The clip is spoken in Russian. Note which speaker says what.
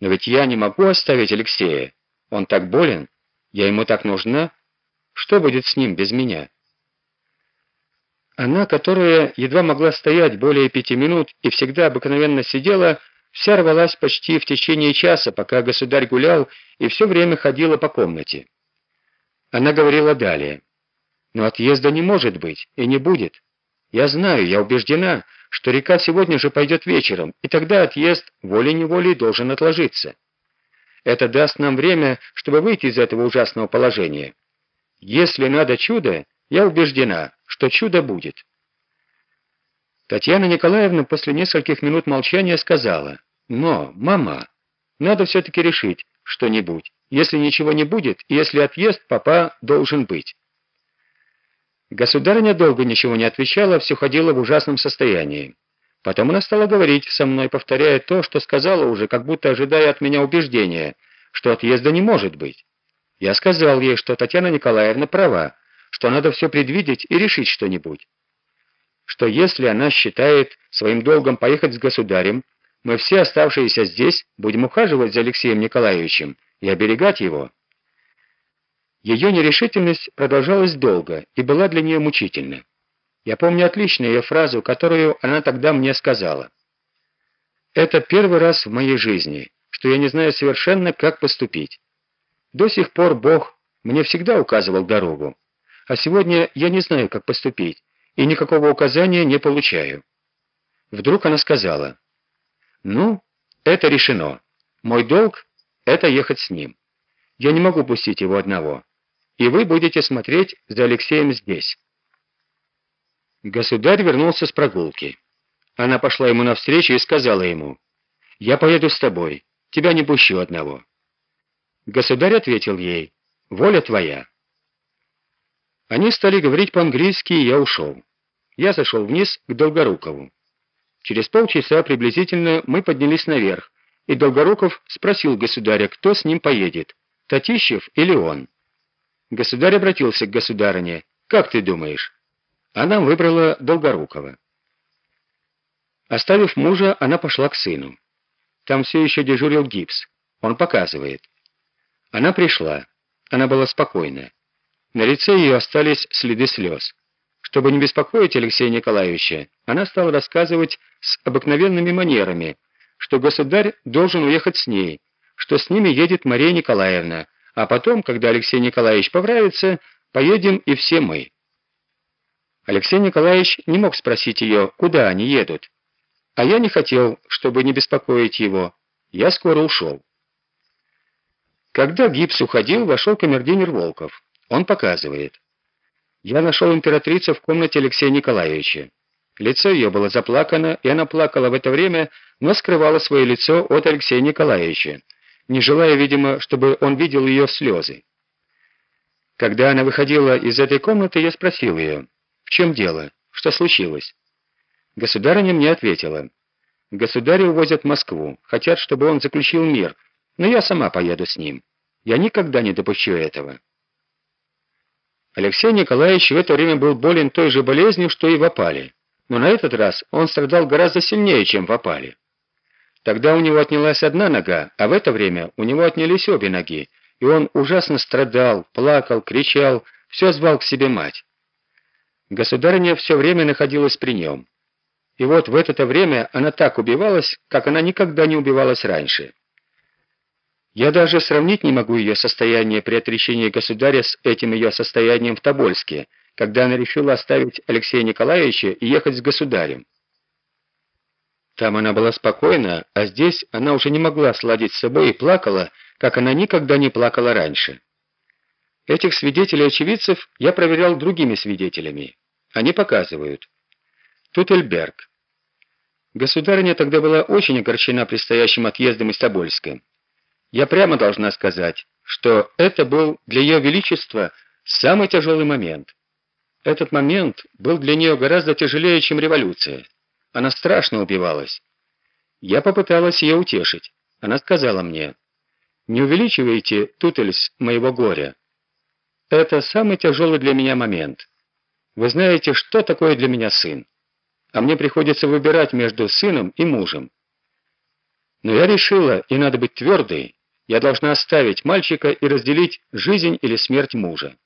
Speaker 1: Но ведь я не могу оставить Алексея. Он так болен, я ему так нужна. Что будет с ним без меня? Она, которая едва могла стоять более пяти минут и всегда обыкновенно сидела, вся рвалась почти в течение часа, пока государь гулял и все время ходила по комнате. Она говорила далее. «Но отъезда не может быть и не будет. Я знаю, я убеждена, что река сегодня же пойдет вечером, и тогда отъезд волей-неволей должен отложиться. Это даст нам время, чтобы выйти из этого ужасного положения. Если надо чудо, я убеждена, что чудо будет. Татьяна Николаевна после нескольких минут молчания сказала, «Но, мама, надо все-таки решить что-нибудь. Если ничего не будет, если отъезд, папа должен быть». Государыня долго ничего не отвечала, все ходила в ужасном состоянии. Потом она стала говорить со мной, повторяя то, что сказала уже, как будто ожидая от меня убеждения, что отъезда не может быть. Я сказал ей, что Татьяна Николаевна права, что надо все предвидеть и решить что-нибудь. Что если она считает своим долгом поехать с государем, мы все оставшиеся здесь будем ухаживать за Алексеем Николаевичем и оберегать его. Ее нерешительность продолжалась долго и была для нее мучительна. Я помню отлично ее фразу, которую она тогда мне сказала. «Это первый раз в моей жизни, что я не знаю совершенно, как поступить. До сих пор Бог мне всегда указывал дорогу, а сегодня я не знаю, как поступить, и никакого указания не получаю». Вдруг она сказала, «Ну, это решено. Мой долг — это ехать с ним. Я не могу пустить его одного, и вы будете смотреть за Алексеем здесь». Государь вернулся с прогулки. Она пошла ему навстречу и сказала ему, «Я поеду с тобой, тебя не пущу одного». Государь ответил ей, «Воля твоя». Они стали говорить по-английски, и я ушел. Я зашел вниз к Долгорукову. Через полчаса приблизительно мы поднялись наверх, и Долгоруков спросил государя, кто с ним поедет, Татищев или он. Государь обратился к государыне, «Как ты думаешь?» Она выбрала Долгорукова. Оставив мужа, она пошла к сыну. Там все еще дежурил гипс. Он показывает. Она пришла. Она была спокойна. На лице ее остались следы слез. Чтобы не беспокоить Алексея Николаевича, она стала рассказывать с обыкновенными манерами, что государь должен уехать с ней, что с ними едет Мария Николаевна, а потом, когда Алексей Николаевич поправится, поедем и все мы. Алексей Николаевич не мог спросить ее, куда они едут. А я не хотел, чтобы не беспокоить его. Я скоро ушел. Когда гипс уходил, вошел камердинер Волков. Он показывает. Я нашел императрицу в комнате Алексея Николаевича. Лицо ее было заплакано, и она плакала в это время, но скрывала свое лицо от Алексея Николаевича, не желая, видимо, чтобы он видел ее слезы. Когда она выходила из этой комнаты, я спросил ее, «В чем дело? Что случилось?» Государыня мне ответила. «Государя увозят в Москву, хотят, чтобы он заключил мир, но я сама поеду с ним. Я никогда не допущу этого». Алексей Николаевич в это время был болен той же болезнью, что и в опале, но на этот раз он страдал гораздо сильнее, чем в опале. Тогда у него отнялась одна нога, а в это время у него отнялись обе ноги, и он ужасно страдал, плакал, кричал, все звал к себе мать. Государыня все время находилась при нем. И вот в это время она так убивалась, как она никогда не убивалась раньше. Я даже сравнить не могу ее состояние при отречении государя с этим ее состоянием в Тобольске, когда она решила оставить Алексея Николаевича и ехать с государем. Там она была спокойна, а здесь она уже не могла сладить с собой и плакала, как она никогда не плакала раньше. Этих свидетелей-очевидцев я проверял другими свидетелями. Они показывают. Тут Эльберг. Государыня тогда была очень огорчена предстоящим отъездом из Тобольска. Я прямо должна сказать, что это был для ее величества самый тяжелый момент. Этот момент был для нее гораздо тяжелее, чем революция. Она страшно убивалась. Я попыталась ее утешить. Она сказала мне, «Не увеличивайте, Тутельс, моего горя. Это самый тяжелый для меня момент. Вы знаете, что такое для меня сын? А мне приходится выбирать между сыном и мужем. Но я решила, и надо быть твердой, я должна оставить мальчика и разделить жизнь или смерть мужа.